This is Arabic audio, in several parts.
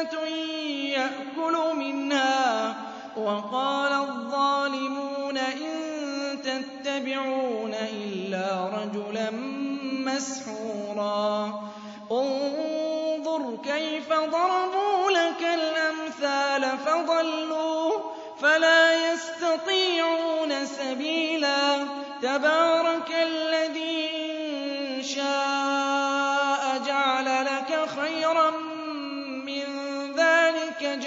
يَأْكُلُ مِنْهَا وَقَالَ الظَّالِمُونَ إِن تَتَّبِعُونَ إِلَّا رَجُلًا مَّسْحُورًا انظُرْ كَيْفَ ضَرَبُوا لَكَ الْأَمْثَالَ فَضَلُّوا فَلَا يَسْتَطِيعُونَ سَبِيلًا تَبَارَكَ الَّذِي إِن شَاءَ جَعَلَ لَكَ خَيْرًا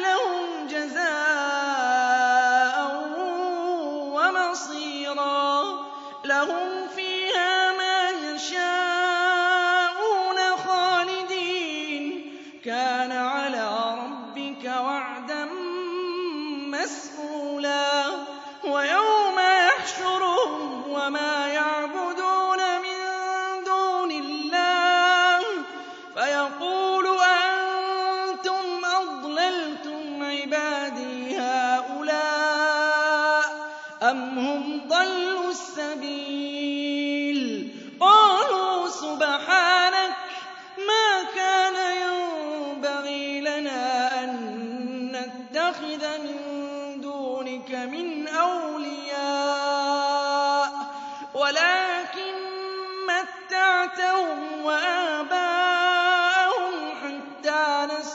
لَهُمْ جَزَاءً وَمَصِيرًا. لَهُمْ فِيهَا مَا يَشَاءُونَ خَالِدِينَ. كَانَ عَلَىٰ رَبِّكَ وَعْدًا مَّسْئُولًا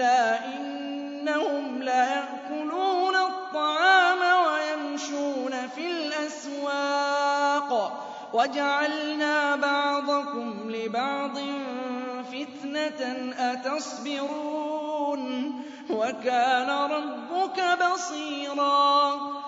إلا الطعام ويمشون في الأسواق وجعلنا بعضكم لبعض فتنة أتصبرون وكان ربك بصيراً